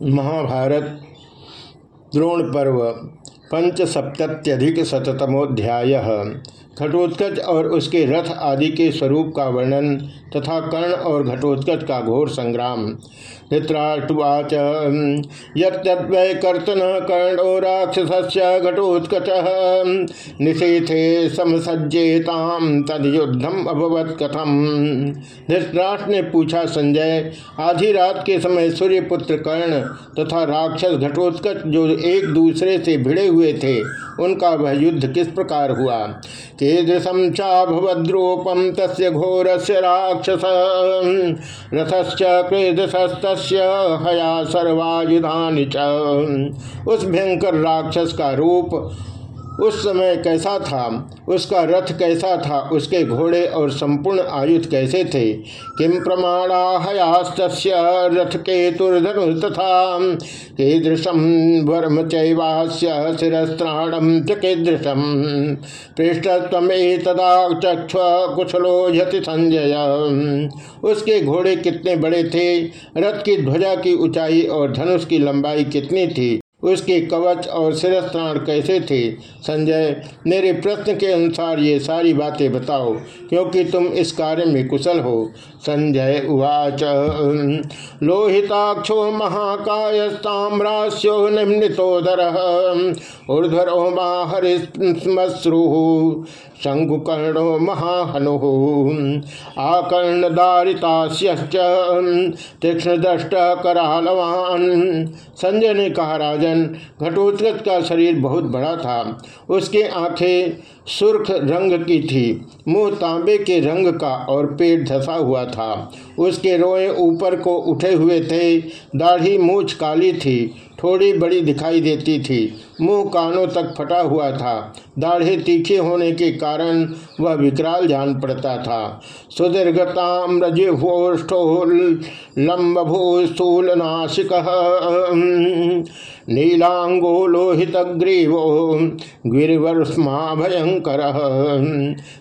महाभारत द्रोण पर्व पंचसप्तत्यधिक शतमोध्याय घटोत्कच और उसके रथ आदि के स्वरूप का वर्णन तथा कर्ण और घटोत्कच का घोर संग्राम। धृतराष्ट्रवाच यद्वै कर्तन कर्णो राक्षस घटोत्कच, निषेथे समसज्जेताम तद युद्धम अभवत कथम। धृतराष्ट्र ने पूछा संजय, आधी रात के समय सूर्यपुत्र कर्ण तथा राक्षस घटोत्कच जो एक दूसरे से भिड़े हुए थे, उनका वह युद्ध किस प्रकार हुआ? कीदृशम चाभवद्रूपम तस् घोर से राक्षस। रथश्च क्रीदस्त हया सर्वायुधानि च। उस भयंकर राक्षस का रूप उस समय कैसा था? उसका रथ कैसा था? उसके घोड़े और संपूर्ण आयुध कैसे थे? किम प्रमाणा हयास्त रथ के तुर्धनु तथा कीदृशम वर्म चैवास्य शिस्त्राणम च कीदृशम पृष्ठतमेतदा चक्ष कुशलो यति संजय। उसके घोड़े कितने बड़े थे? रथ की ध्वजा की ऊंचाई और धनुष की लंबाई कितनी थी? उसके कवच और शिरस्त्राण कैसे थे? संजय, मेरे प्रश्न के अनुसार ये सारी बातें बताओ, क्योंकि तुम इस कार्य में कुशल हो। संजय, उवाच। लोहिताक्षो महाकायस्ताम्रास्यो निम्नितोदर। ऊर्धरो माहरिश्मश्रु शंकुकर्णो महाहनु। आकर्णदारिताश्च तीक्ष्णदष्ट करालवान संजय ने कहा, राजन, घटोत्कच का शरीर बहुत बड़ा था। उसके आँखें सुर्ख रंग की थी। मुँह तांबे के रंग का और पेट धसा हुआ था। उसके रोए ऊपर को उठे हुए थे। दाढ़ी मूछ काली थी। थोड़ी बड़ी दिखाई देती थी। मुँह कानों तक फटा हुआ था। दाढ़े तीखे होने के कारण वह विकराल जान पड़ता था। सुदीर्घताम रजिभोष्ठो लंबभू स्थूल नाशिक नीलांगो लोहित ग्रीवो गिरिवर्ष्मा भयंकर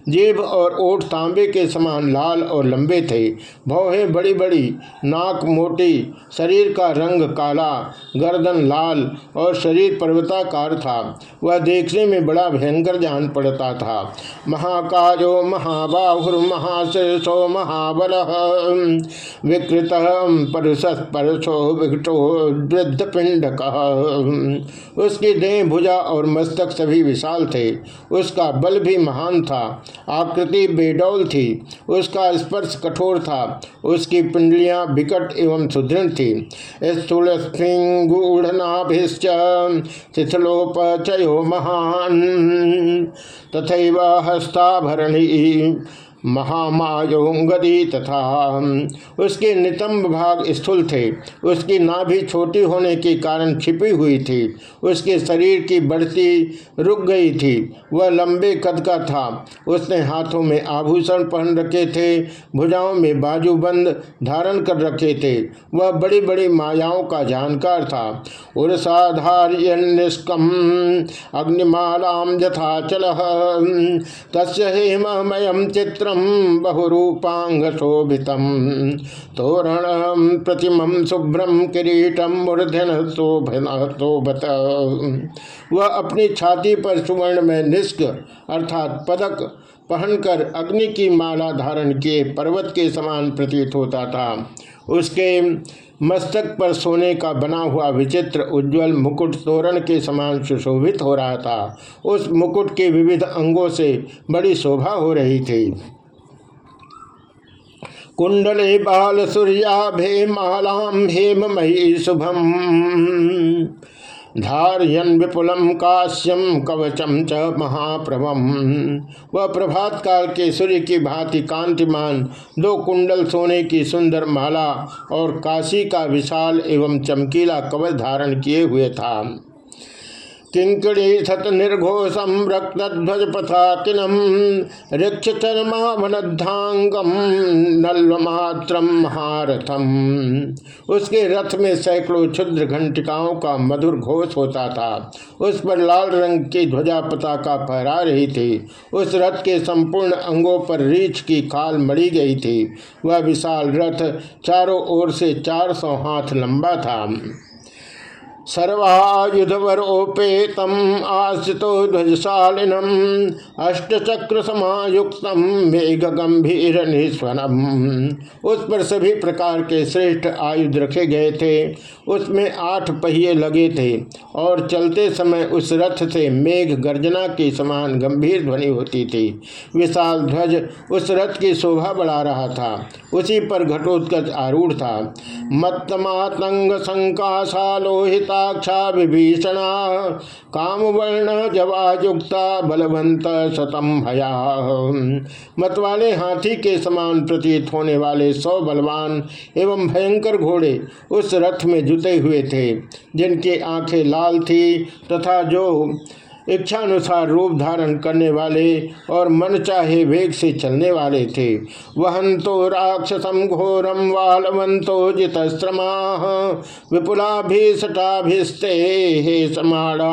जीभ और ओठ तांबे के समान लाल और लंबे थे। भौहें बड़ी बड़ी, नाक मोटी, शरीर का रंग काला, गर्दन लाल और शरीर पर्वताकार था। वह देखने में बड़ा भयंकर जान पड़ता था। महाकाजो महाबाहुर महाशेषो महाबल। विकृत परसो विघटो वृद्ध पिंडक उसकी देह भुजा और मस्तक सभी विशाल थे। उसका बल भी महान था। आकृति बेडौल थी। उसका स्पर्श कठोर था। उसकी पिंडलियाँ विकट एवं सुदृढ़ थी। स्थूलूढ़नाभिश्च शिथिलोपचयो महान। तथा हस्ताभरणी। महामायोंगदी तथा। उसके नितंब भाग स्थूल थे। उसकी नाभि छोटी होने के कारण छिपी हुई थी। उसके शरीर की बढ़ती रुक गई थी। वह लंबे कद का था। उसने हाथों में आभूषण पहन रखे थे। भुजाओं में बाजूबंद धारण कर रखे थे। वह बड़ी बड़ी मायाओं का जानकार था। उर्साधार्य निष्कम अग्निमालाम यथाचल। तस्य हेममयम चित्र बहुरूपांग शोभित तोरण प्रतिम शुभ्रम किरीटम मूर्धन शोभत। वह अपनी छाती पर सुवर्ण में निष्क, अर्थात पदक पहनकर अग्नि की माला धारण किए पर्वत के समान प्रतीत होता था। उसके मस्तक पर सोने का बना हुआ विचित्र उज्जवल मुकुट तोरण के समान सुशोभित हो रहा था। उस मुकुट के विविध अंगों से बड़ी शोभा हो रही थी। कुंडले बाल सूर्याभे मालाम हेम मही शुभम। धारयन विपुलम काश्यम कवचम च महाप्रभम। वह प्रभात काल के सूर्य की भांति कांतिमान, दो कुंडल सोने की सुंदर माला और काशी का विशाल एवं चमकीला कवच धारण किए हुए था। किंकड़ी सत निर्घोषम रक्त ध्वज पथाकिनम ऋक्ष चरमावनधांगम नल्वमात्रम महारथम। उसके रथ में सैकड़ों क्षुद्र घंटिकाओं का मधुर घोष होता था। उस पर लाल रंग की ध्वजा पताका फहरा रही थी। उस रथ के संपूर्ण अंगों पर रीछ की खाल मड़ी गई थी। वह विशाल रथ चारों ओर से चार सौ हाथ लंबा था। सर्वायुधवरोपेतम आश्रितो ध्वजशालिनम अष्टचक्र समायुक्त मेघ गंभीर निस्वनम उस पर सभी प्रकार के श्रेष्ठ आयुध रखे गए थे। उसमें आठ पहिए लगे थे और चलते समय उस रथ से मेघ गर्जना के समान गंभीर ध्वनि होती थी। विशाल ध्वज उस रथ की शोभा बढ़ा रहा था। उसी पर घटोत्कच आरूढ़ था। मत्तमातंग संकाशा लोहिताक्षा विभीषणा काम वर्ण जवाजुक्ता बलवंत सतम भया। मतवाले हाथी के समान प्रतीत होने वाले सौ बलवान एवं भयंकर घोड़े उस रथ में जुटे हुए थे, जिनकी आँखें लाल थी तथा जो इच्छानुसार रूप धारण करने वाले और मन चाहे वेग से चलने वाले थे। वहन तो राक्षसम घोरम वालवंतो जितस्त्रमा विपुलाभिष्टाभिस्ते हे समाड़ा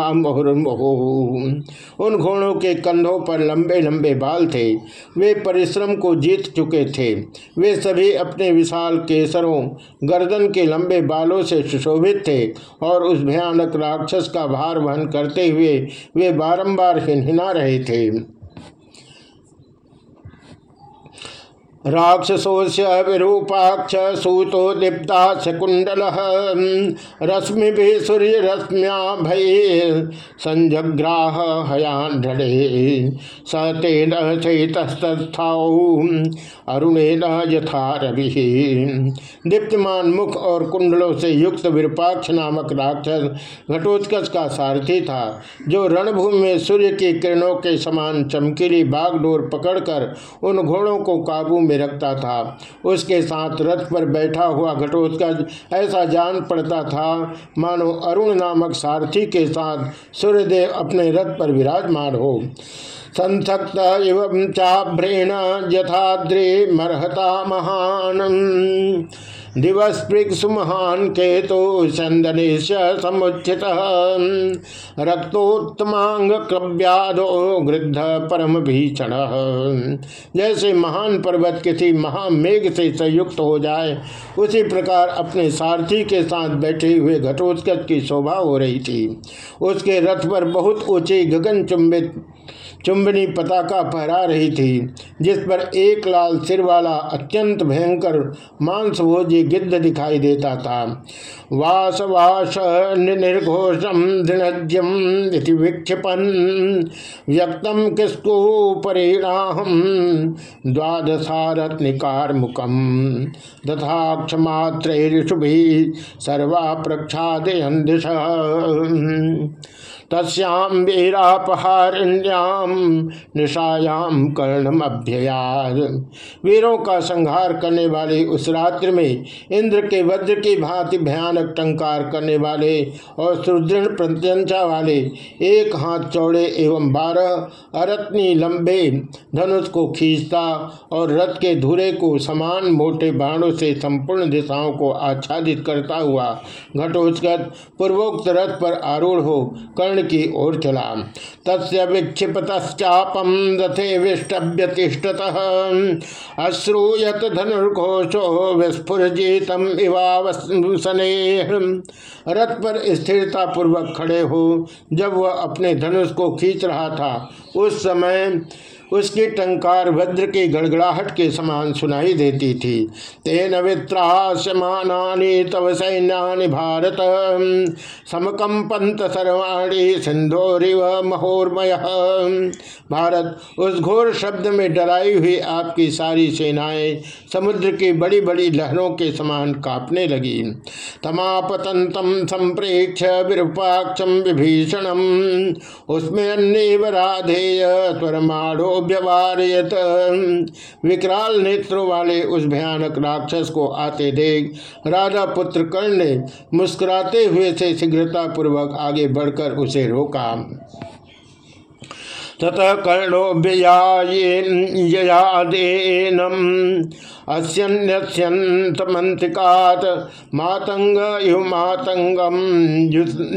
उन घोड़ों के कंधों पर लंबे लंबे बाल थे। वे परिश्रम को जीत चुके थे। वे सभी अपने विशाल केसरों, गर्दन के लंबे बालों से सुशोभित थे और उस भयानक राक्षस का भार वहन करते हुए वे वे बारंबार हिनहिना रहे थे। राक्षसोस्य विरूपाक्ष सूतो दीप्ता कुंडल रश्मि भी सूर्य रश्म्या भय संजग्राह हयान ढे सतेन अरुणे यथा रवि। दीप्तमान मुख और कुंडलों से युक्त विरूपाक्ष नामक राक्षस घटोत्कच का सारथी था, जो रणभूमि में सूर्य की किरणों के समान चमकीली बागडोर पकड़कर उन घोड़ों को काबू में में रखता था। उसके साथ रथ पर बैठा हुआ घटोत्कच ऐसा जान पड़ता था, मानो अरुण नामक सारथी के साथ सूर्यदेव अपने रथ पर विराजमान हो। संसक्त एवं चाभ्रेण यथाद्रे मरहता महान दिवस सुमहान केतु चंदनेश समुचित रक्तोत्तमांग गृद्ध परम भीषण जैसे महान पर्वत किसी महामेघ से संयुक्त हो जाए, उसी प्रकार अपने सारथी के साथ बैठे हुए घटोत्कच की शोभा हो रही थी। उसके रथ पर बहुत ऊँची गगन चुंबित चुंबनी पताका फहरा रही थी, जिस पर एक लाल सिर वाला अत्यंत भयंकर मांसभोजी गिद्ध दिखाई देता था। वास वास निर्घोषम दृढ़ज्यम विक्षिपन व्यक्तम किसको परिणाम द्वादशारत्निकार मुखम तथा ऋषुभि सर्वा प्रक्षादयन दिशा। तस्याम वीरापहारण्याम निशायाम कर्णम अभ्ययाद वीरों का संहार करने वाले उस रात्रि में इंद्र के वज्र की भांति भयानक टंकार करने वाले और सुदृढ़ प्रत्यंचा वाले एक हाथ चौड़े एवं बारह अरत्नी लंबे धनुष को खींचता और रथ के धुरे को समान मोटे बाणों से संपूर्ण दिशाओं को आच्छादित करता हुआ घटोत्कच पूर्वोक्त रथ पर आरूढ़ हो कर्ण की ओर चला। तस्य विक्षिपतश्चापम रथे विष्टभ्यतिष्ठत अश्रूयत धनुर्घोषो विस्फुरजितम इवावसने। रथ पर स्थिरता पूर्वक खड़े हो, जब वह अपने धनुष को खींच रहा था, उस समय उसकी टंकार भद्र की गड़गड़ाहट के समान सुनाई देती थी। तेन वित्रासमानी तव सैन्यानि भारत। समकंपंत सर्वाणी सिंधोरिव महोर्मय। भारत, उस घोर शब्द में डराई हुई आपकी सारी सेनाएँ समुद्र की बड़ी बड़ी लहरों के समान कांपने लगी। तमापतंतम संप्रेक्ष विरूपाक्षम विभीषणम। उसमें अन्य राधेय त्वरमाणो व्यवहारयत, विकराल नेत्रों वाले उस भयानक राक्षस को आते देख राजा पुत्र कर्ण ने मुस्कुराते हुए से शीघ्रता पूर्वक आगे बढ़कर उसे रोका। ततः कर्णो व्ययादेनम अस्यन्यस्यंतमंत्रिकात मातंग यु मातंगम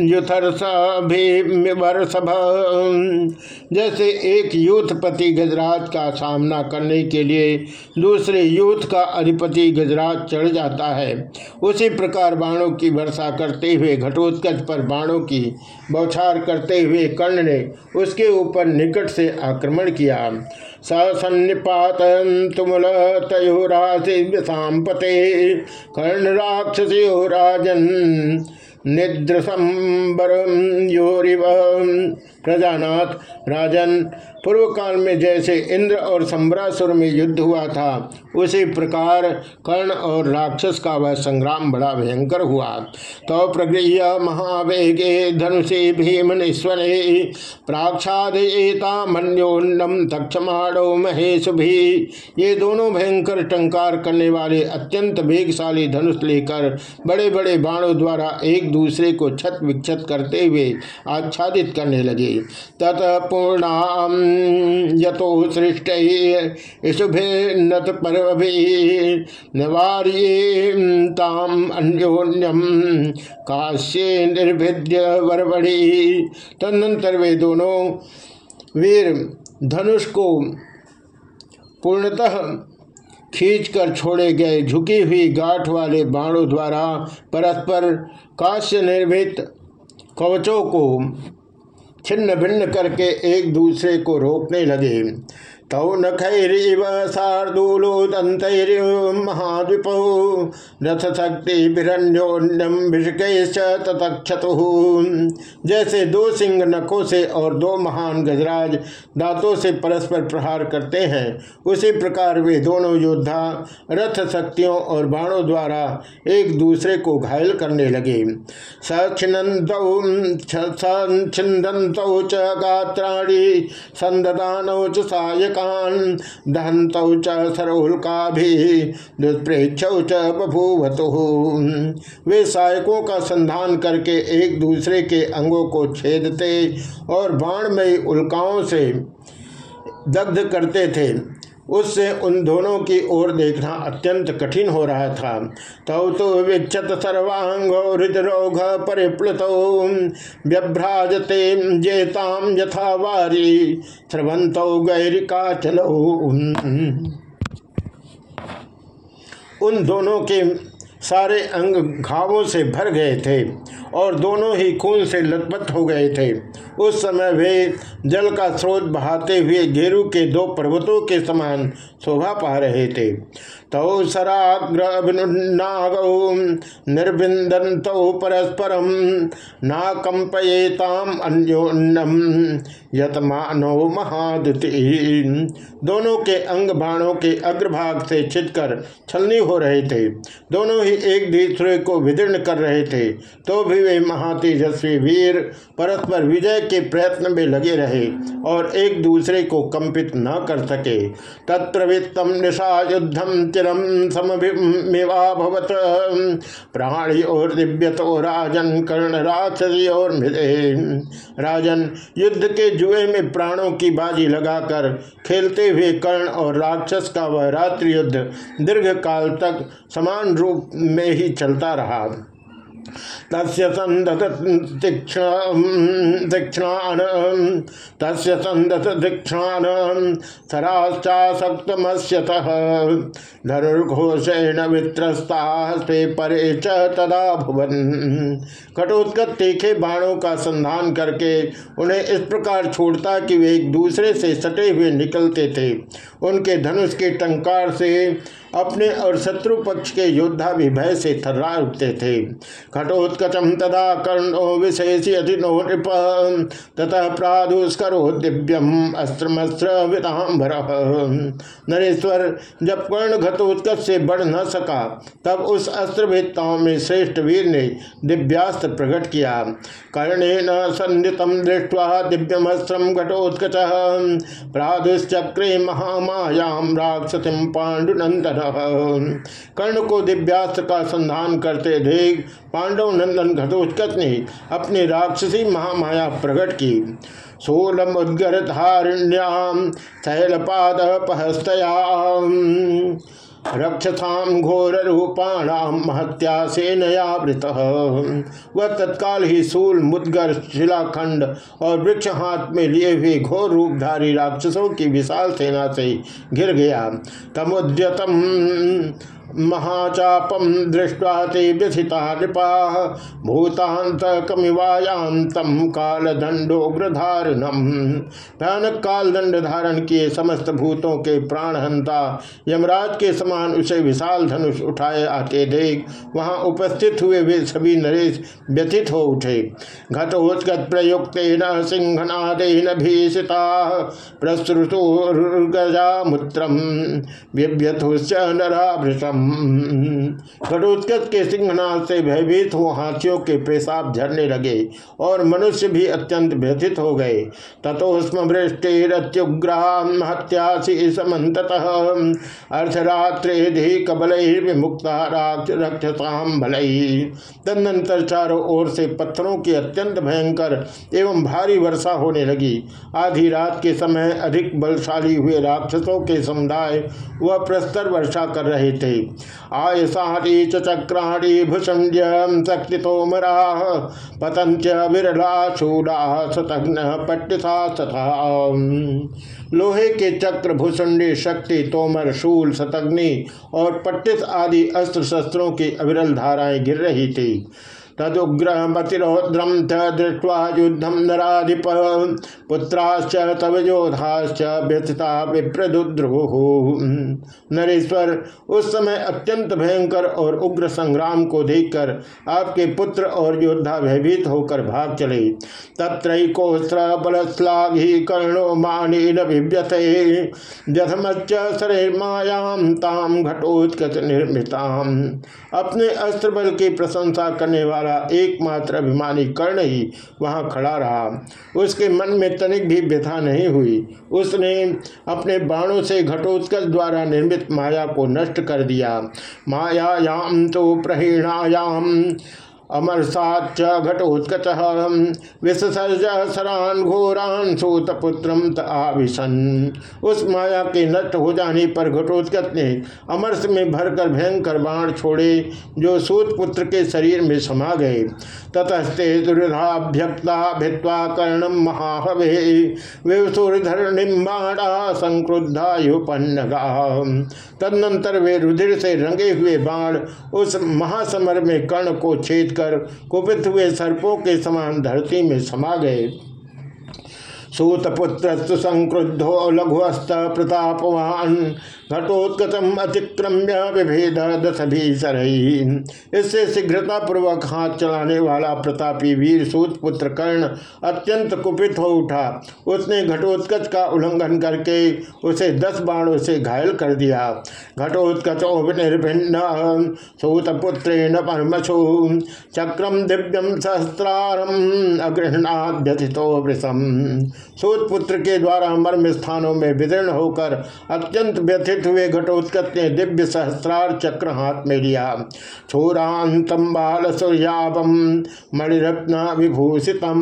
युथर्षभिवर्षभ जैसे एक यूथपति गजराज का सामना करने के लिए दूसरे यूथ का अधिपति गजराज चढ़ जाता है। उसी प्रकार बाणों की वर्षा करते हुए घटोत्कच पर बाणों की बौछार करते हुए कर्ण ने उसके ऊपर निकट से आक्रमण किया। सन्निपात तुमल तयोराशि सांपते कर्ण राक्षसो राजन निद्रसंबर योरिव। प्रजानाथ राजन पूर्व काल में जैसे इंद्र और सम्रासुर में युद्ध हुआ था, उसी प्रकार कर्ण और राक्षस का वह संग्राम बड़ा भयंकर हुआ। तो प्रगृह महावेगे धनुषे भीम प्राक्षादयेता मन्योन्नम तक्षमाणो महेश भी ये दोनों भयंकर टंकार करने वाले अत्यंत वेगशाली धनुष लेकर बड़े बड़े बाणों द्वारा एक दूसरे को छत विक्षत करते हुए आच्छादित करने लगे। तत पूर्णाम यतो सृष्ट शुभेन्नत पर्व निवार्येताम अन्योन्यम काश्य निर्भिद्य वरवड़ी तदनंतर वे दोनों वीर धनुष को पूर्णतः खींचकर छोड़े गए। झुकी हुई गांठ वाले बाणों द्वारा परस्पर काश्य निर्मित कवचों को छिन्न भिन्न करके एक दूसरे को रोकने लगे। तौ नखैरिव शार्दूलो महाद्वीप रथ शक्ति ततक्षतु। जैसे दो सिंह नखों से और दो महान गजराज दांतों से परस्पर प्रहार करते हैं, उसी प्रकार वे दोनों योद्धा रथ शक्तियों और बाणों द्वारा एक दूसरे को घायल करने लगे। सचिनंत च गात्राणी संददानौ च सायक कान दहंत च सरोल्का भी दुष्प्रेक्ष च वे सहायकों का संधान करके एक दूसरे के अंगों को छेदते और बाणमयी उल्काओं से दग्ध करते थे। उससे उन दोनों की ओर देखना अत्यंत कठिन हो रहा था। तौ तो विक्षत सर्वांग हृदरोघ परिप्लुत। व्यभ्राजते जेताम यथा वारी स्रवंत गैरिका चलो उन दोनों के सारे अंग घावों से भर गए थे। और दोनों ही खून से लथपथ हो गए थे। उस समय वे जल का स्रोत बहाते हुए गेरू के दो पर्वतों के समान शोभा पा रहे थे। तौ सराग्रनागौ परस्परम नाकंपयेताम अन्योन्नम यतमानो महादुति दोनों के अंग बाणों के अग्रभाग से छिटकर छलनी हो रहे थे। दोनों ही एक दूसरे को विदीर्ण कर रहे थे। तो भी वे महातेजस्वी वीर परस्पर विजय के प्रयत्न में लगे रहे और एक दूसरे को कंपित न कर सके। तत्र वित्तम निशा युद्धम चिरम समभिमेवाभवत प्राणी और दिव्य तो राजन, कर्ण, राक्षसी और राजन, युद्ध के जुए में प्राणों की बाजी लगाकर खेलते हुए कर्ण और राक्षस का वह रात्रि युद्ध दीर्घ काल तक समान रूप में ही चलता रहा। सराश्चासक्तमस्यतः। धनुर्घोषेण वित्रस्ता परे च तदा भुवन। कटोत्कट तीखे बाणों का संधान करके उन्हें इस प्रकार छोड़ता कि वे एक दूसरे से सटे हुए निकलते थे। उनके धनुष के टंकार से अपने और शत्रु पक्ष के योद्धा भी भय से थर्रा उठते थे। घटोत्कचम तदा कर्णो विशेष अधिनो नृप। दिव्यम अस्त्रमस्त्र वितांबर नरेश्वर, जब कर्ण घटोत्कच से बढ़ न सका, तब उस अस्त्रवेत्ताओं में श्रेष्ठ वीर ने दिव्यास्त्र प्रकट किया। कर्णे न संदितम दृष्टवा दिव्यमस्त्रम घटोत्कच। प्रादुश्चक्रे महामायाम राक्षसिम पांडुनंदन कर्ण को दिव्यास्त्र का संधान करते देख पांडव नंदन घटोत्कच ने अपनी राक्षसी महामाया प्रकट की। सोलम उद्गर धारिण्याम शैलपाद पहस्तया। रक्षसाम घोर रूपाणाम महत्या से नयावृत वह तत्काल ही सूल, मुद्गर, शिलाखंड और वृक्ष हाथ में लिए हुए घोर रूपधारी राक्षसों की विशाल सेना से घिर गया। तमुद्यतम महाचापम दृष्टवा ते व्यथिता नृपा भूतांत कमिवायांतम काल दंडोग्रधारणम भयानक काल दंड धारण किए समस्त भूतों के प्राणहंता, यमराज के समान उसे विशाल धनुष उठाए आते देख, वहाँ उपस्थित हुए वे सभी नरेश व्यथित हो उठे। घटोत्कट प्रयुक्त न सिंहनादेन भीषिता प्रसृतुर्गजा मूत्रम व्यथुश्च नराभृतम। घटोत्कच के सिंहनाथ से भयभीत हो हाथियों के पेशाब झरने लगे और मनुष्य भी अत्यंत व्यथित हो गए। तथोस्म वृष्टिरत्युग्रात्यासी समत अर्धरात्रे कबल विमुक्ता रक्षसाम भल तदनंतर चारों ओर से पत्थरों की अत्यंत भयंकर एवं भारी वर्षा होने लगी। आधी रात के समय अधिक बलशाली हुए राक्षसों के समुदाय वह प्रस्तर वर्षा कर रहे थे। आयसारी चक्राणी भूषण्य शक्ति तोमरा पतंच विरला चूड़ा सतघ्न पट्टिथा तथा लोहे के चक्र भूषण्डी शक्ति, तोमर, शूल शतग्नि और पट्टित आदि अस्त्र शस्त्रों की अविरल धाराएँ गिर रही थी। तदुग्रह मतिरौद्रम दृष्टवा युद्धम नराधिप। पुत्राश्च तव योधाश्च व्यथिता विप्रदुद्रुह नरेश्वर, उस समय अत्यंत भयंकर और उग्र संग्राम को देखकर आपके पुत्र और योद्धा भयभीत होकर भाग चले। तत्रैकोस्त्र बलश्लाघी कर्णो मानी निव्यथ व्यथमच्च शरीरमायाम ताम घटोत्कच निर्मिताम। अपने अस्त्र बल की प्रशंसा करने वाला वाला एकमात्र अभिमानी कर्ण ही वहाँ खड़ा रहा। उसके मन में तनिक भी व्यथा नहीं हुई। उसने अपने बाणों से घटोत्कच द्वारा निर्मित माया को नष्ट कर दिया। मायायाम तो प्रहीणायाम अमर साच घटोत्कच विसर्ज सरान घोरान सूतपुत्रम आविशन। उस माया के नष्ट हो जाने पर घटोत्कच ने अमरस में भरकर भयंकर बाण छोड़े, जो सूतपुत्र के शरीर में समा गए। ततस्ते दुर्धाभ्यक्ता भित्वा कर्णम महाहवे। विवसुरधरणिम्बाणा संक्रुद्धा युपन्नगा तदनंतर वे रुधिर से रंगे हुए बाण उस महासमर में कर्ण को छेद कर कुपित हुए सर्पों के समान धरती में समा गए। सूतपुत्र संक्रुद्धो लघुअस्त प्रतापवान घटोत्कचम अतिक्रम्य विभेद दस भीसर इससे शीघ्रता पूर्वक हाथ चलाने वाला प्रतापी वीर सूत पुत्र कर्ण अत्यंत कुपित हो उठा। उसने घटोत्कच का उल्लंघन करके उसे दस बाणों से घायल कर दिया। घटोत्कचो निर्भिन्न सूतपुत्रेण परमशु। चक्रम दिव्यम सहस्त्रारम अगृहणाध्यथितो वृषम। सूतपुत्र के द्वारा मर्म स्थानों में विदीर्ण होकर अत्यंत व्यथित प्रेरित हुए घटोत्कच ने दिव्य सहस्रार चक्र हाथ में लिया। छोरांतम बाल सूर्यावम मणिरत्न विभूषितम।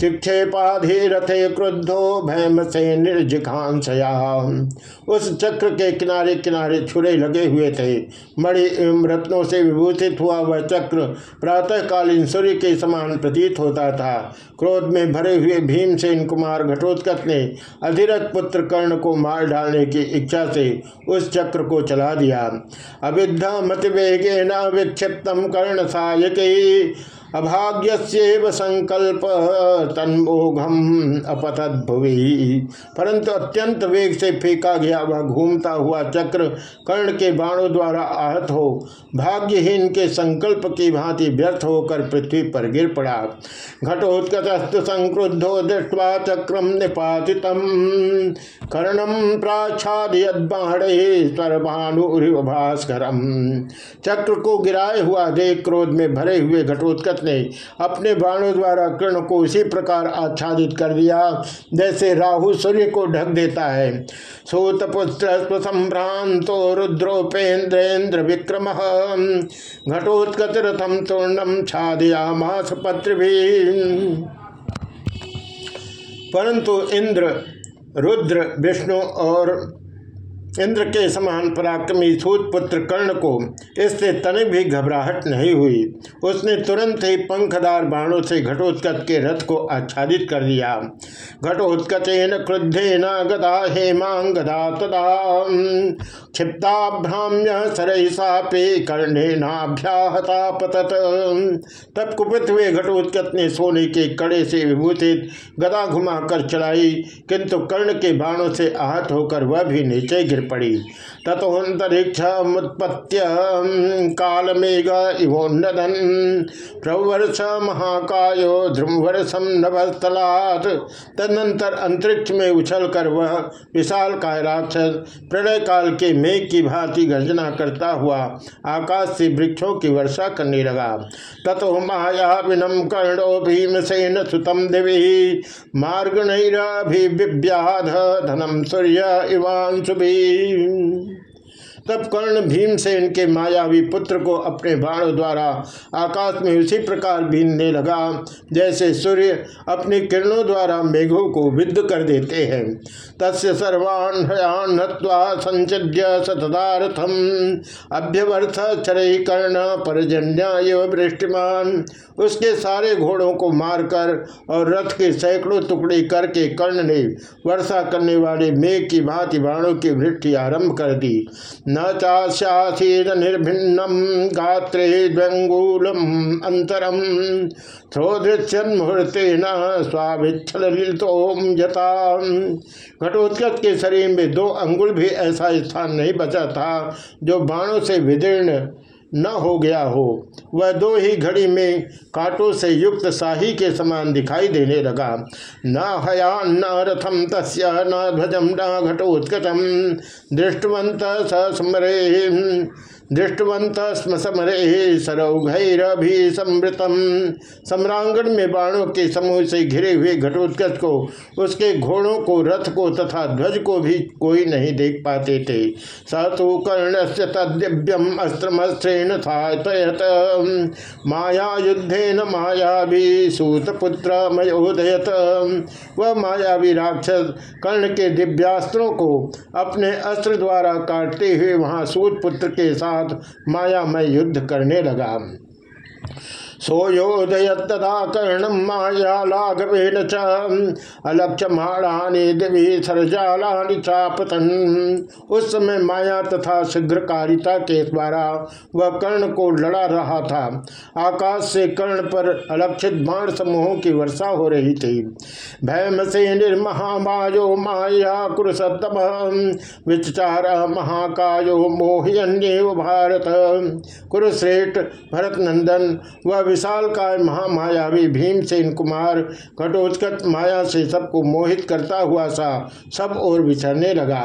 चिक्षेपाधि रथे क्रुद्धो भैम से निर्जिखांसया उस चक्र के किनारे किनारे छुरे लगे हुए थे। मणि एवं रत्नों से विभूषित हुआ वह चक्र प्रातःकालीन सूर्य के समान प्रतीत होता था। क्रोध में भरे हुए भीमसेन कुमार घटोत्कच ने अधिरथ पुत्र कर्ण को मार डालने की इच्छा से उस चक्र को चला दिया। अविद्या मत वेगे विक्षिप्तम कर्ण सहायक। अभाग्य संकल्प तन्मोघम अपतत भुवि। परंतु अत्यंत वेग से फेंका गया वह घूमता हुआ चक्र कर्ण के बाणों द्वारा आहत हो, भाग्यहीन के संकल्प की भांति व्यर्थ होकर पृथ्वी पर गिर पड़ा। घटोत्कतस्तु संक्रुद्धो दृष्टवा चक्रम निपातित कर्णम प्राच्छादयद्बाणेश्वरभानुभास्करम चक्र को गिराए हुआ देख क्रोध में भरे हुए घटोत्कच ने अपने बाणों द्वारा कर्ण को उसी प्रकार आच्छादित कर दिया, जैसे राहु सूर्य को ढक देता है। सूतपुत्र संभ्रांतो रुद्रोपेन्द्रेन्द्र विक्रम घटोत्कच रथम तूर्णम छादया मास पत्र भी परंतु इंद्र, रुद्र, विष्णु और इंद्र के समान पराक्रमी सूत पुत्र कर्ण को इससे तनिक भी घबराहट नहीं हुई। उसने तुरंत ही पंखदार बाणों से घटोत्कच के रथ को आच्छादित कर दिया। घटोत्कचेन क्रुद्धेन गदा हेमांगदा तदा। क्षिप्ताभ्राम्य सरईसापे कर्णेनाभ्याहता पतत तब कुपित हुए घटोत्कच ने सोने के कड़े से विभूषित गदा घुमाकर चलाई किंतु कर्ण के बाणों से आहत होकर वह भी नीचे गिर पड़ी। तथोन्तरिक्ष मुत्पत्य काल मेघ इवोन्नदन। प्रवर्ष महाकायो ध्रुवर्षम नभस्थलात् तदनंतर अंतरिक्ष में उछल कर वह विशाल काय राक्षस प्रलय काल के मेघ की भांति गर्जना करता हुआ आकाश से वृक्षों की वर्षा करने लगा। तथो माया विनम कर्णो भीमसेन सुतम देवी। मार्ग धनम सूर्य इवांशु तब कर्ण भीम से इनके मायावी पुत्र को अपने बाणों द्वारा आकाश में उसी प्रकार बीनने लगा, जैसे सूर्य अपनी किरणों द्वारा मेघों को विद्ध कर देते हैं। तस्य सर्वान् संचिद्य सतदार्थम अभ्यवर्थ चरई कर्ण परजन्य वृष्टिमान। उसके सारे घोड़ों को मारकर और रथ के सैकड़ों टुकड़े करके कर्ण ने वर्षा करने वाले मेघ की भांति बाणों की वृष्टि आरंभ कर दी। न चाशासीन निर्भिन्नम गात्रे द्वंगूलम अंतरम। थ्रोदृश्यन मुहूर्ते न लितोम जता घटोत्कच के शरीर में दो अंगुल भी ऐसा स्थान नहीं बचा था जो बाणों से विदीर्ण न हो गया हो। वह दो ही घड़ी में कांटों से युक्त शाही के समान दिखाई देने लगा। न हयान, न रथम तस् न ध्वजम न घटोत्कटम दृष्टवंत समरे दृष्टवंत स्म समरे सरौघरभि समृतम सम्रांगण में बाणों के समूह से घिरे हुए घटोत्कच को, उसके घोड़ों को, रथ को तथा ध्वज को भी कोई नहीं देख पाते थे। सतु कर्ण से तद्यव्यम अस्त्रमस्त्रेण थायत माया युद्धेन मायावी सूतपुत्र मयोदयत वह मायावी राक्षस कर्ण के दिव्यास्त्रों को अपने अस्त्र द्वारा काटते हुए वहाँ सूतपुत्र के साथ साथ मायामय युद्ध करने लगा। कर्णम माया लाघवेन च दिवी चापतन। उस समय माया तथा शीघ्रकारिता के द्वारा वह कर्ण को लड़ा रहा था। आकाश से कर्ण पर अलक्षित बाण समूहों की वर्षा हो रही थी। भैम से निर्महामायो माया कुरुसतम विचार महाकायो मोहन्य भारत। कुरुश्रेष्ठ भरत नंदन वह विशाल काय महामायावी भीमसेन कुमार घटोत्कट माया से सबको मोहित करता हुआ सा सब और विचरने लगा।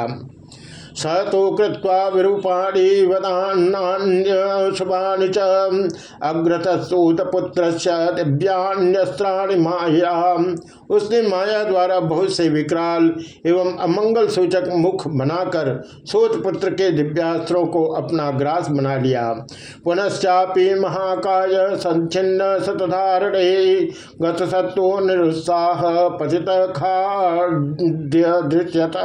स तो कृत्वा विरूपाणी वदान्नान्यशुभानि च। अग्रतसूतपुत्र दिव्यान्यस्त्राणि माया। उसने माया द्वारा बहुत से विकराल एवं अमंगल सूचक मुख बनाकर सोत पुत्र के दिव्यास्त्रों को अपना ग्रास बना लिया। पुनश्चापी महाकाय संचिन्न शतधारणे गतसत्व निरुत्साह पतित दृश्यत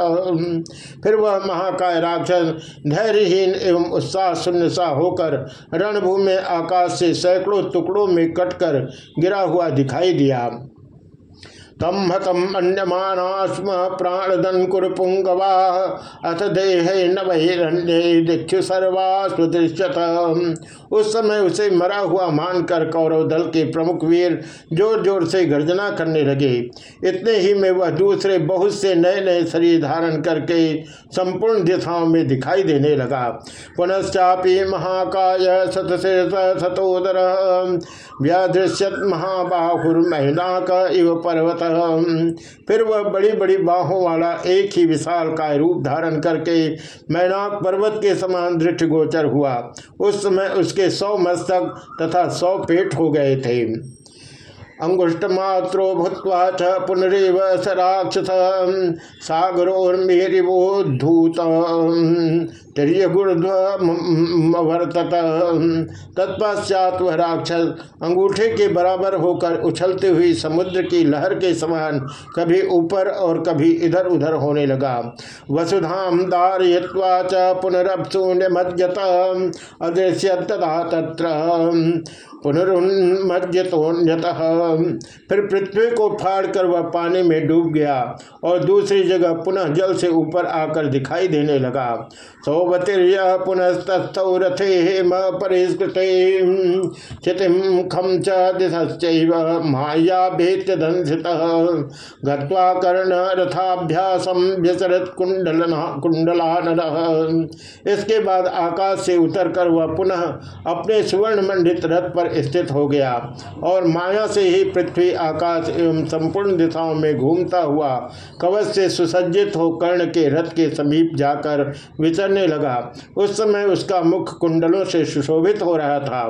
फिर वह महाकाय राक्षस धैर्यहीन एवं उत्साह शून्य सा होकर रणभूमि आकाश से सैकड़ों टुकड़ों में कटकर गिरा हुआ दिखाई दिया। तम हतम अन्यमानास्म प्राणदन कुरपुंगवा अथ देह नवहिरण्य दीक्षु सर्वास्वदृश्यत उस समय उसे मरा हुआ मानकर कौरव दल के प्रमुख वीर ज़ोर ज़ोर से गर्जना करने लगे। इतने ही में वह दूसरे बहुत से नए नए शरीर धारण करके संपूर्ण दिशाओं में दिखाई देने लगा। पुनश्चापी महाकाय शतशीर्ष शतोदर व्यादृश्यत महाबाहुर्महिना का इव पर्वत फिर वह बड़ी बड़ी बाहों वाला एक ही विशाल का रूप धारण करके मैनाक पर्वत के समान दृष्टि गोचर हुआ। उस समय उसके सौ मस्तक तथा सौ पेट हो गए थे। अंगुष्टमात्रो भूत्वा च पुनरव स राक्षस। तिर्यगुर्ध्वर्तत तत्पश्चात वह राक्षस अंगूठे के बराबर होकर उछलते हुई समुद्र की लहर के समान कभी ऊपर और कभी इधर उधर होने लगा। वसुधाम दारय्वा च पुनरपसून्यमज्जत अदृश्य तथा तत्र पुनरुन्मज्जतोन्यत फिर पृथ्वी को फाड़कर वह पानी में डूब गया और दूसरी जगह पुनः जल से ऊपर आकर दिखाई देने लगा। पुनस्तस्थ रथे हेम परिष्कृत खम दंसित गत्वा कर्ण व्यसरत इसके बाद आकाश से उतरकर वह पुनः अपने सुवर्ण मंडित रथ पर स्थित हो गया और माया से ही पृथ्वी, आकाश एवं संपूर्ण दिशाओं में घूमता हुआ कवच से सुसज्जित हो कर्ण के रथ के समीप जाकर विचरने लगा। उस समय उसका मुख कुंडलों से सुशोभित हो रहा था।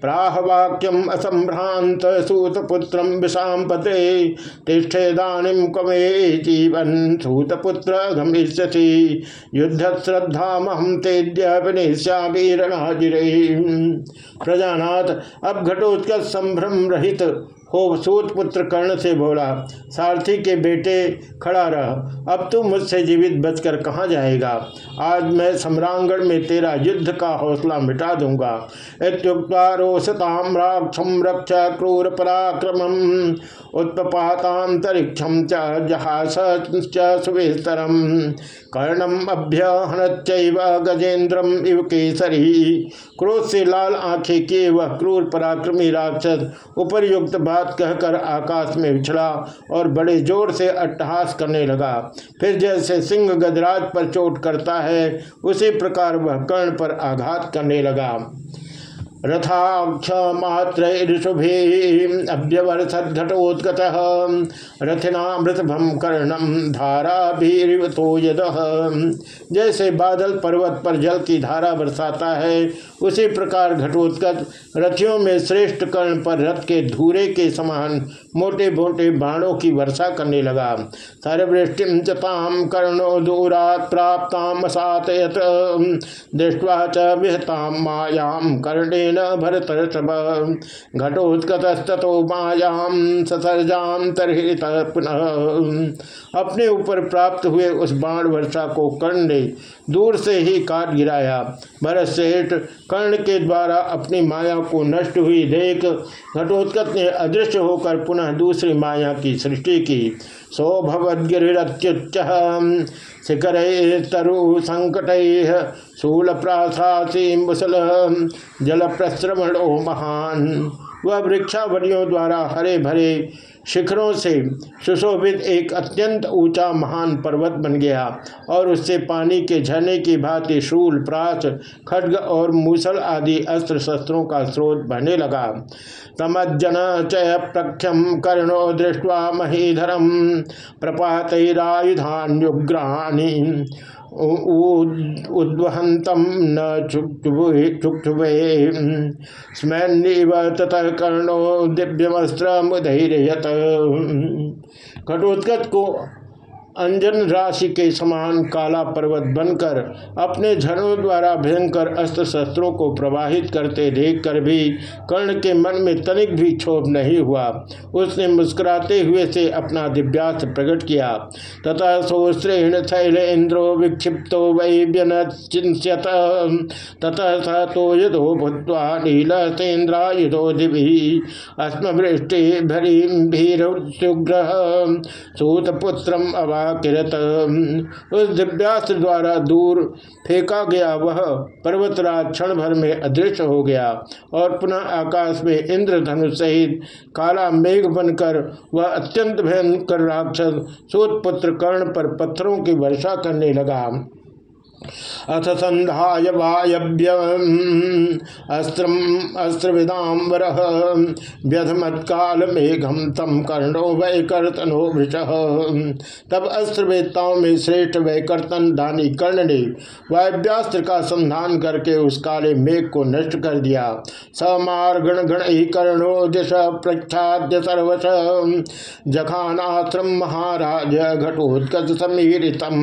प्राह वाक्यम असंभ्रांत सूत पुत्र विषाम पते तिष्ठे दानिम कमे जीवन सूत पुत्र गमिष्यति युद्ध श्रद्धा तेज्य विनिश्यामी प्रजानाथ, अब घटोत्कच संभ्रम रहित हो सूत पुत्र कर्ण से बोला, सारथी के बेटे, खड़ा रह। अब तू मुझसे जीवित बचकर कहाँ जाएगा? आज मैं सम्रांगण में तेरा युद्ध का हौसला मिटा दूँगा। रोषताम राक्षम रक्ष क्रूर पराक्रम उत्पातांतरिक्षम च जहास सुविस्तरम। कर्णम अभ्यहन गजेन्द्रम इव केसरी। क्रोध से लाल आँखें किए वह क्रूर पराक्रमी राक्षस, उपरयुक्त बात कहकर आकाश में उछला और बड़े ज़ोर से अट्टहास करने लगा। फिर जैसे सिंह गजराज पर चोट करता है, उसी प्रकार वह कर्ण पर आघात करने लगा। रथाक्ष मात्र अभ्यवर्षोत्कत रथिनामृतभम कर्णम धारा तो यद। जैसे बादल पर्वत पर जल की धारा बरसाता है, उसी प्रकार घटोत्कच रथियों में श्रेष्ठ कर्ण पर रथ के धूरे के समान मोटे मोटे बाणों की वर्षा करने लगा। सर्वृष्टि चाम कर्णो दूरात प्राप्ताम सातयत दृष्टवा च विहताम मायाम कर्णेन भरत घटोत्कतस्तो मायाम ससर्जाम तरहित पुनः। अपने ऊपर प्राप्त हुए उस बाण वर्षा को कर्ण ने दूर से ही काट गिराया। भरत श्रेष्ठ कर्ण के द्वारा अपनी माया को नष्ट हुई देख घटोत्कच ने अदृश्य होकर पुनः दूसरी माया की सृष्टि की। सौभवद्गिरिच्युच्च शिखर तरु संकट शूल प्रासासी मुसल जल प्रश्रवणो महान। वह वृक्षावलियों द्वारा हरे भरे शिखरों से सुशोभित एक अत्यंत ऊँचा महान पर्वत बन गया और उससे पानी के झरने की भांति शूल, प्राच, खड्ग और मूसल आदि अस्त्र शस्त्रों का स्रोत बहने लगा। तमज्जन चय प्रख्यम कर्णो दृष्टवा महीधरम प्रपातरायुधान्युग्राणी उद्वहंतम न चुक्षुभे स्मैन्व ततः कर्णो दिव्यमस्त्र मुदहित घटोत्कच को अंजन राशि के समान काला पर्वत बनकर अपने झरों द्वारा भयंकर अस्त्र शस्त्रों को प्रवाहित करते देखकर भी कर्ण के मन में तनिक भी क्षोभ नहीं हुआ। उसने मुस्कुराते हुए से अपना दिव्यास्त्र प्रकट किया। तथा सोस्त्रेण थैल इंद्रो विक्षिप्तो व्यनचित तथा स तो यदो भूत्वा नील सेन्द्रायुधो दिवी। अस्मवृष्टि भरी भीरुग्रह सूतपुत्र अवा किरत उस दिव्यास्त्र द्वारा दूर फेंका गया वह पर्वतराज क्षण भर में अदृश्य हो गया और पुनः आकाश में इंद्रधनुष सहित काला मेघ बनकर वह अत्यंत भयंकर राक्षस सूतपुत्र कर्ण पर पत्थरों की वर्षा करने लगा। अथ संध्याय वायव्य अस्त्र अस्त्रविदाम्बर व्यधमत्काल मेघम तम कर्णो वैकर्तनो वृष। तब अस्त्रवेताओं में श्रेष्ठ वैकर्तन दानी कर्ण ने वायव्यास्त्र का संधान करके उस काले मेघ को नष्ट कर दिया। समार गण गण ही कर्णो दिश प्रख्याद्य सर्वश। जखानाश्रम महाराज घटोत्कच समीरितम।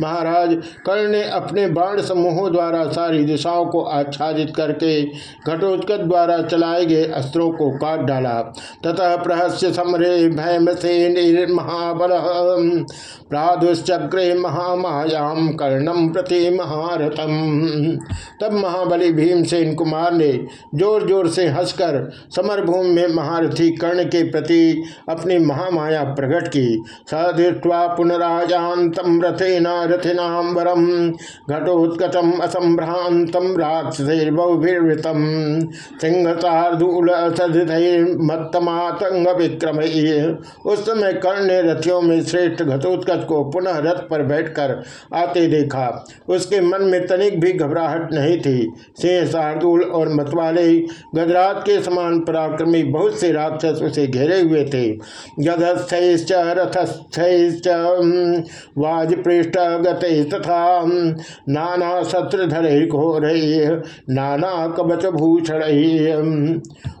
महाराज, कर्ण ने अपने बाण समूहों द्वारा सारी दिशाओं को आच्छादित करके घटोत्कच द्वारा चलाए गए अस्त्रों को काट डाला। ततः प्रहस्य समरे भैम से महाबल प्रादुश्चक्रे महामायाम कर्णम प्रति महारथम तब महाबली भीमसेन कुमार ने ज़ोर ज़ोर से हंसकर समरभूमि में महारथी कर्ण के प्रति अपनी महामाया प्रकट की। सदृष्टवा पुनराजातम रथेन रथिनाम वरम घटोत्कचम असंभ्रांतम राक्षसैर्बहुभिर्वृतम सिंह सार्दूल सधितमातंग विक्रम उस समय कर्ण ने रथियों में श्रेष्ठ घटोत्कच को पुनः रथ पर बैठकर आते देखा। उसके मन में तनिक भी घबराहट नहीं थी। सिंह शार्दुल और मतवाले गजरात के समान पराक्रमी बहुत से राक्षस उसे घेरे हुए थे। गधस्थ रथस्थ वाजपृष्ठ गते तथा नाना शत्रुधर घोर, नाना कवच भूषण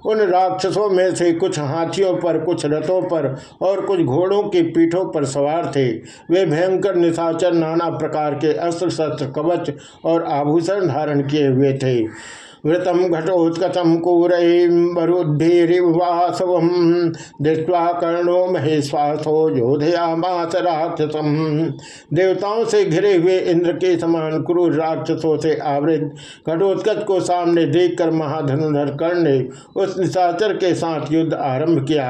उन राक्षसों में से कुछ हाथियों पर, कुछ रथों पर और कुछ घोड़ों की पीठों पर सवार थे। वे भयंकर निशाचर नाना प्रकार के अस्त्र शस्त्र कवच और आभूषण धारण किए हुए थे। वृतम घटोत्कचम कूरैरुद्भिवासव दृष्टवा कर्णो महेश्वासो योधयामास राक्षसम देवताओं से घिरे हुए इंद्र के समान क्रूर राक्षसों से आवृत घटोत्कच को सामने देखकर महाधनुधर कर्ण ने उस निशाचर के साथ युद्ध आरंभ किया।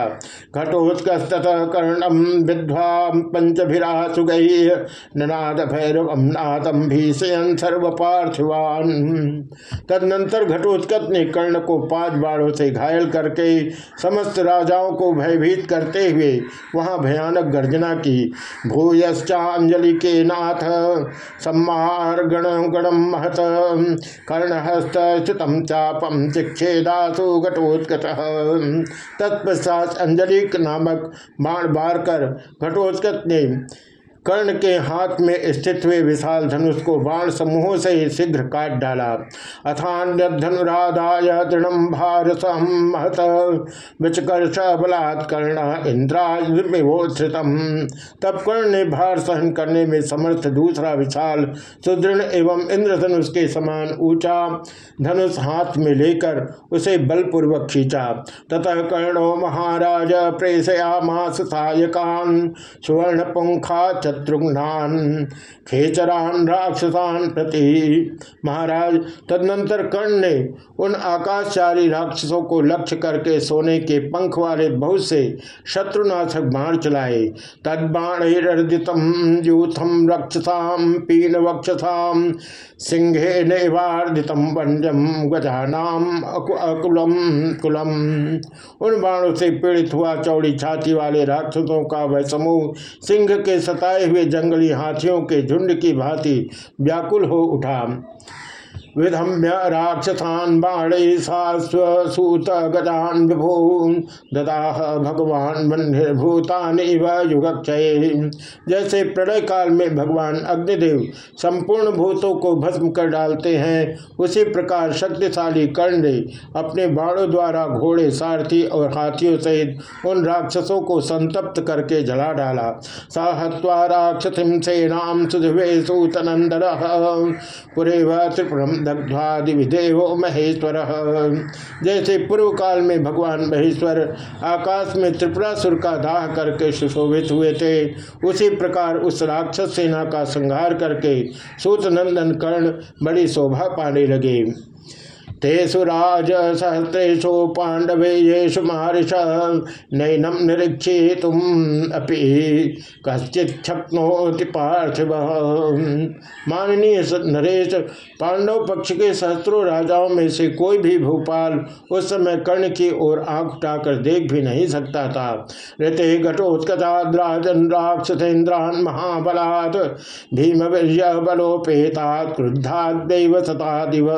घटोत्कच तथा कर्णम विध्वा पंचभिरा सुगई ननाद भैरव नादम भीषयन सर्व पार्थिवान तदनंतर तदनंतर घटोत्कच ने कर्ण को पाँच बाणों से घायल करके समस्त राजाओं को भयभीत करते हुए वहाँ भयानक गर्जना की। भूयश्चाजलि के नाथ सम्मार गण गणम महत कर्णहस्त स्थितम चापम चिक्षेदासु घटोत्कच। तत्पश्चात अंजलि नामक बाण बार कर घटोत्कच ने कर्ण के हाथ में स्थित हुए विशाल धनुष को बाण समूहों से ही शीघ्र काट डाला। अथान्य धनुराधाय तृणम भार महत विचकर्ष बलात् कर्ण इंद्राजोत्थितम तब कर्ण ने भार सहन करने में समर्थ दूसरा विशाल सुदृढ़ एवं इंद्रधनुष के समान ऊँचा धनुष हाथ में लेकर उसे बलपूर्वक खींचा। ततः कर्णो महाराज प्रेषया मास सहायकान सुवर्ण पुंखा शत्रुघ्नान, खेचरान, राक्षसान प्रति। महाराज, तदनंतर कर्ण ने उन आकाशचारी राक्षसों को लक्ष्य करके सोने के पंख वाले बहुत से शत्रुनाशक बाण चलाए। तद्बाणिर्दितम यूथम, रक्षसाम पीन वक्षसाम, सिंहे नेवार्दितम वंजम गजानाम अकुलम, कुलम। उन बाणों से पीड़ित हुआ चौड़ी छाती वाले राक्षसों का वह समूह सिंह के सताए हुए जंगली हाथियों के झुंड की भांति व्याकुल हो उठा। विधम्य राक्षसान बाणे सूत गजान विभो ददाह भगवान बन्धिर्भूतान युगक्षय। जैसे प्रलय काल में भगवान अग्निदेव संपूर्ण भूतों को भस्म कर डालते हैं, उसी प्रकार शक्तिशाली कर्ण अपने बाणों द्वारा घोड़े, सारथी और हाथियों सहित उन राक्षसों को संतप्त करके जला डाला। साहत्वा राक्षसिम सेनाम सुधवे सूतनंदर पुरे व त्रिपुरम दग्ध्वादि विदेव महेश्वर। जैसे पूर्व काल में भगवान महेश्वर आकाश में त्रिपुरासुर का दाह करके सुशोभित हुए थे, उसी प्रकार उस राक्षस सेना का संहार करके सूतनंदन कर्ण बड़ी शोभा पाने लगे। तेसु राज सहस्रेशु पांडवे येषु महर्ष नैनम निरीक्षे तुम अपि कश्चित छपनोति पार्थिव। माननीय नरेश, पांडव पक्ष के सहस्त्रों राजाओं में से कोई भी भूपाल उस समय कर्ण की ओर आँख उठाकर देख भी नहीं सकता था। ऋते घटोत्कताद्राजन राक्षसेन्द्रान महाबलात् भीम बलोपेता क्रुद्धा देव सता दिव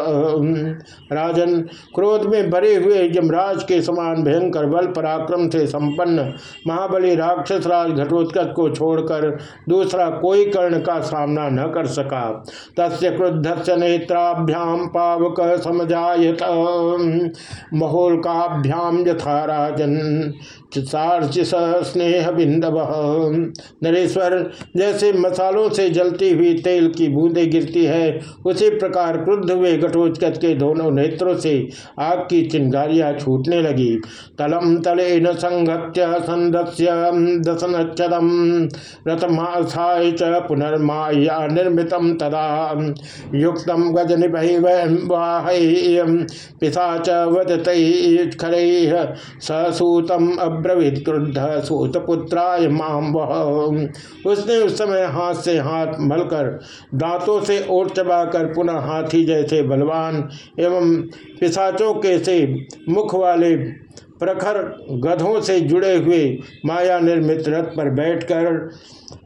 राजन क्रोध में भरे हुए यमराज के समान भयंकर बल पराक्रम से संपन्न महाबली राक्षस राज घटोत्कच को छोड़कर दूसरा कोई कर्ण का सामना न कर सका। तस्य क्रुद्ध से नेत्राभ्याम पावक समझायत महोलकाभ्याम यथा राजन। स्नेह बिंदव। नरेश्वर, जैसे मसालों से जलती हुई तेल की बूंदे गिरती है, उसी प्रकार क्रुद्ध हुए घटोचकत के दोनों नेत्रों से आग की चिंगारियाँ छूटने लगी। तलम तले न संघत्य संदस्य दसनच्छदम रथमासाय च पुनर्माया निर्मित तदा। युक्त गज पिता च वदत खर सूतम अब्रवीत क्रुद्ध सूतपुत्राय माम वह उसने उस समय हाथ से हाथ मलकर दांतों से ओट चबाकर पुनः हाथी जैसे बलवान एवं पिशाचों के से मुख वाले प्रखर गधों से जुड़े हुए माया निर्मित रथ पर बैठकर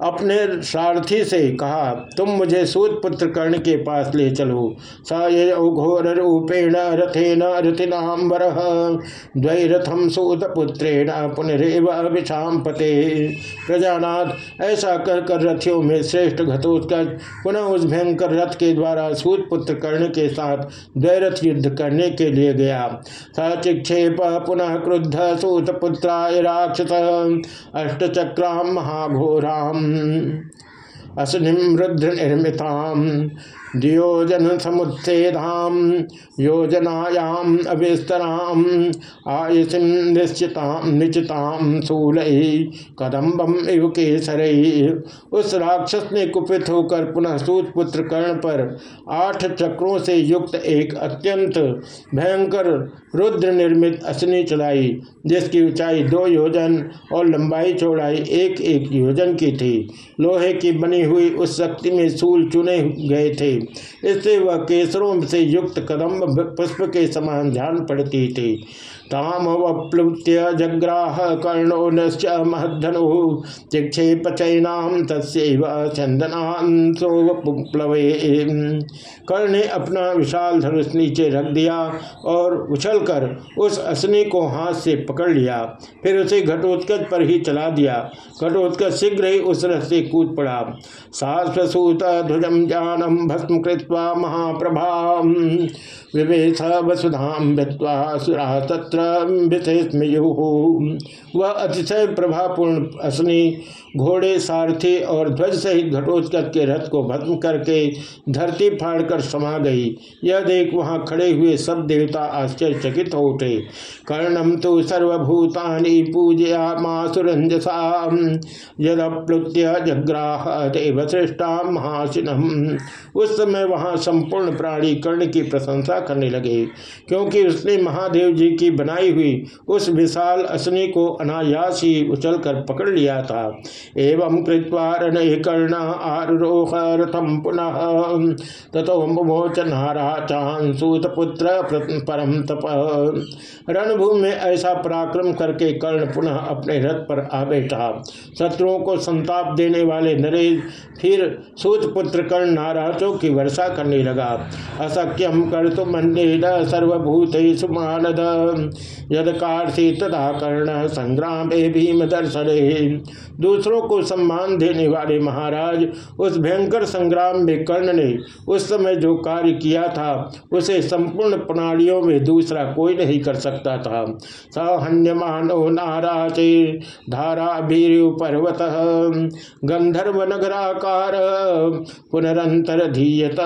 अपने सारथी से कहा, तुम मुझे सूत पुत्र कर्ण के पास ले चलो। घोर रूपेण रथेन रथिनाम्बर द्वैरथम सूत पुत्रेण पुनरेव विषाम पते प्रजानाथ ऐसा कर कर रथियों में श्रेष्ठ घतोत्कच, पुनः उस भयंकर रथ के द्वारा सूत पुत्र कर्ण के साथ द्वैरथ युद्ध करने के लिए गया। सचिक्षेप पुनः क्रुद्ध सूत पुत्राय राक्षस अष्टचक्राम महाघोराम असनिम रुद्र निर्मिताम दियोजन समुत्थेधाम योजनायाम अभिस्तराम आयुषिम निश्चिताम निचिताम शूल कदम्बम इव केसर। उस राक्षस ने कुपित होकर पुनः सूत पुत्र कर्ण पर आठ चक्रों से युक्त एक अत्यंत भयंकर रुद्र निर्मित असनी चलाई, जिसकी ऊंचाई दो योजन और लंबाई चौड़ाई एक एक योजन की थी। लोहे की बनी हुई उस शक्ति में सूल चुने गए थे। इससे वह केसरों से युक्त कदम पुष्प के समान ध्यान पड़ती थी। ताम वप्लुत्य जग्राह कर्णो नश्च महधनु चिक्षेप चैनाम तस्व चंदनांसोप्लवे कर्ण ने अपना विशाल धनुष नीचे रख दिया और उछलकर उस असनी को हाथ से पकड़ लिया। फिर उसे घटोत्कच पर ही चला दिया। घटोत्कच शीघ्र ही उस रथ से कूद पड़ा। सासूत ध्वजम जानम भस्म कृत्वा महाप्रभा विवेश वसुधाम भित्वा सुरा तत्र वह अतिशय प्रभापूर्ण असनी घोड़े सारथी और ध्वज सहित घटोत्कच के रथ को भत्म करके धरती फाड़कर समा गई। यह देख वहाँ खड़े हुए सब देवता आश्चर्यचकित हो उठे। कर्णम तो सर्वभूतानि पूजया मासुरंजसा यदप्लुत्य जग्राह देवश्रेष्ठा महाशिनम। उस समय वहाँ संपूर्ण प्राणी कर्ण की प्रशंसा करने लगे। क्योंकि उसने महादेव जी की बनाई हुई उस विशाल असनी को अनायास ही उछलकर पकड़ लिया था। एवं कृत्वा कर्ण आरोह रथम पुनः। तथो मुमोच नाराचान सूतपुत्र परम तप। रणभूमि में ऐसा पराक्रम करके कर्ण पुनः अपने रथ पर आ बैठा। शत्रुओं को संताप देने वाले नरेश फिर सूतपुत्र कर्ण नाराजों की वर्षा करने लगा। असक्यम कर तो मंडेन सर्वभूत सुमानद यद कार्सी तथा कर्ण संग्राम भीम दर्शन दूसरों को सम्मान देने वाले महाराज, उस भयंकर संग्राम में कर्ण ने उस समय जो कार्य किया था, उसे संपूर्ण प्रणालियों में दूसरा कोई नहीं कर सकता था। सहन्यमानो धारा भीर पर्वत गंधर्व नगराकार पुनरंतर धीयत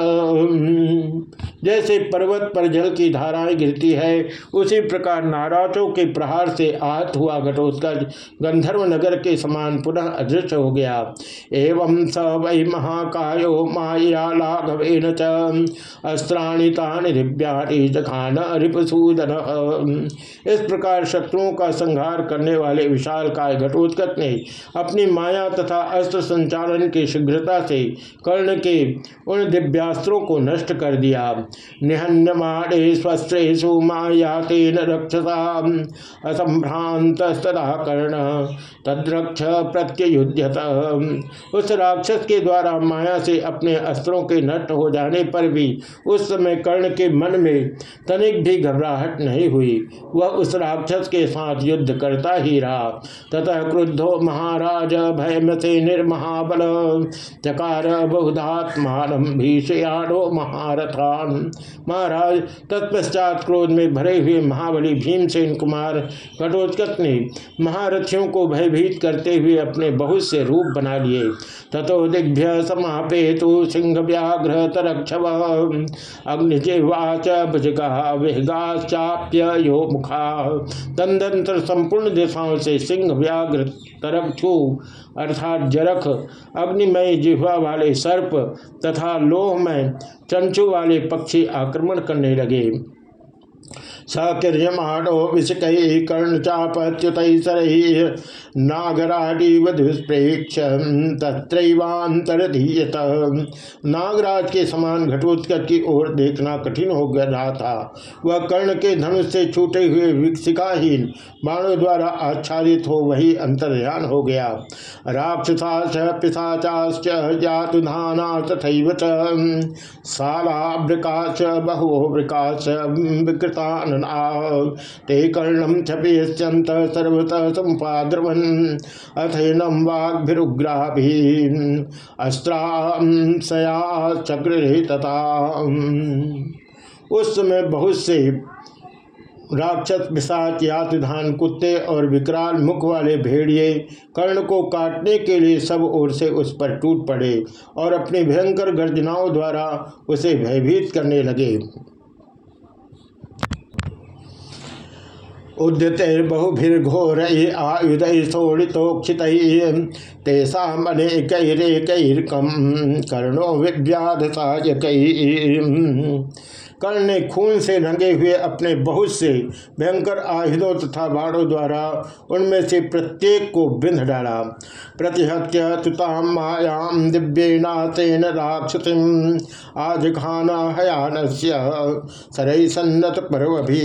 जैसे पर्वत पर जल की धाराएँ गिरती है, उसी प्रकार नाराजों के प्रहार से आहत हुआ घटोत्कच। गंधर्व नगर के समान पुनः अदृश्य हो गया। एवं स वै महाकायो माया लाघवेन च। अस्त्राणि तानि दिव्यानि जखान रिपसूदन। इस प्रकार शत्रुओं का संहार करने वाले विशाल काय घटोत्कच ने अपनी माया तथा अस्त्र संचालन की शीघ्रता से कर्ण के उन दिव्यास्त्रों को नष्ट कर दिया। निहन्यमाणे स्वस्त्रेशु माया तेन रक्षसा असंभ्रांत कर्ण तद्रक्ष प्रत्युद्यत उस राक्षस के द्वारा माया से अपने अस्त्रों के नष्ट हो जाने पर भी उस समय कर्ण के मन में तनिक भी घबराहट नहीं हुई। वह उस राक्षस के साथ युद्ध करता ही रहा। ततः क्रुद्धो महाराज भयम से निर्महाबल, चकार बहुधात्मान भीषयाणो महारथान। महाराज, तत्पश्चात क्रोध में भरे हुए महाबली भीमसेन कुमार घटोत्कच ने महारथियों को भयभीत करते हुए अपने बहुत से रूप बना लिए। तथो दिग्भ्य समापेतु सिंह व्याघ्र तरक्षव अग्निजेवाच भुजगा विहगाश्चाप्य यो मुखा तंदंतर संपूर्ण दिशाओं से सिंह व्याघ्र तरक्षु अर्थात जरख, अग्निमय जिह्वा वाले सर्प तथा लोहमय चंचु वाले पक्षी आक्रमण करने लगे। सक्रियमाणो विषक कर्ण चापच्युत नागराडीव दुष्प्रेक्ष तत्रैवांतरधीयत नागराज के समान घटोत्कच की ओर देखना कठिन हो रहा था। वह कर्ण के धनुष से छूटे हुए विक्षिकाहीन बाणों द्वारा आच्छादित हो वही अंतर्ध्यान हो गया। राक्षसाच पिशाचाश्च जातुधाना तथैव सालावृकाच बहु वृकाच विकृतानना ते कर्णम छपेश्यंत सर्वतः संपाद्रवन अथैनम वाग्भिरुग्राभी अस्त्रांसया चक्र तथा उस समय बहुत से राक्षस, पिशाच यातधान कुत्ते और विकराल मुख वाले भेड़िए कर्ण को काटने के लिए सब ओर से उस पर टूट पड़े और अपनी भयंकर गर्जनाओं द्वारा उसे भयभीत करने लगे। उद्यतर्बहुभिर्घोर आयुध तेषा अनेकैरेकैर्कम कर्णो विद्याध सायक कर्ण ने खून से रंगे हुए अपने बहुत से भयंकर आयुधों तथा बाणों द्वारा उनमें से प्रत्येक को बिंध डाला। प्रतिहत्य तुताम मायाम दिव्येना तेन आज खाना हयान सरई सन्नत पर्व भी।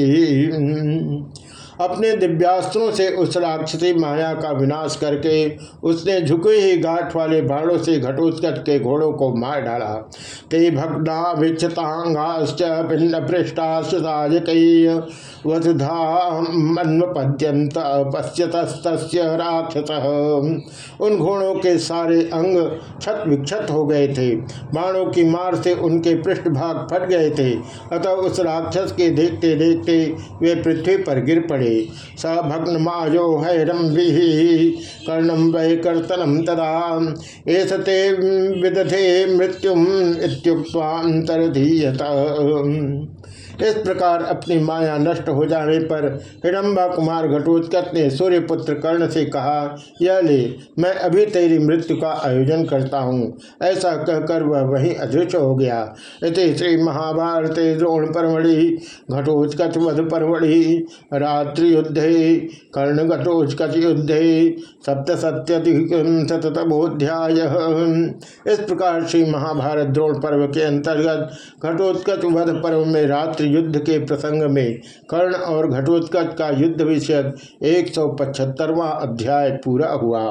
अपने दिव्यास्त्रों से उस राक्षसी माया का विनाश करके उसने झुके ही गाठ वाले बाणों से घटोत्कट के घोड़ों को मार डाला। कई भग्ना विक्षतांगाश्च भिन्न पृष्ठाश्च वसुधान्वपद्यंत राक्षस। उन घोड़ों के सारे अंग छत विक्षत हो गए थे। बाणों की मार से उनके पृष्ठभाग फट गए थे। अतः उस राक्षस के देखते देखते वे पृथ्वी पर गिर पड़े। स भग्न मजो हैरम कर्णम वै कर्तनम तदा। एस ते विदधे मृत्युम इत्युक्तांतरधीयत इस प्रकार अपनी माया नष्ट हो जाने पर हिडम्बा कुमार घटोत्कच ने सूर्यपुत्र कर्ण से कहा, यह ले, मैं अभी तेरी मृत्यु का आयोजन करता हूँ। ऐसा कहकर वह वहीं अदृश्य हो गया। इति श्री महाभारत द्रोण परमढ़ि घटोत्कच वध परमढ़ि रात्रि युद्धे कर्ण घटोत्कच युद्धे सप्तशत्यधिक शतमोध्याय इस प्रकार श्री महाभारत द्रोण पर्व के अंतर्गत घटोत्कच वध पर्व में रात्रि युद्ध के प्रसंग में कर्ण और घटोत्कच का युद्ध विषयक एक सौ अध्याय पूरा हुआ।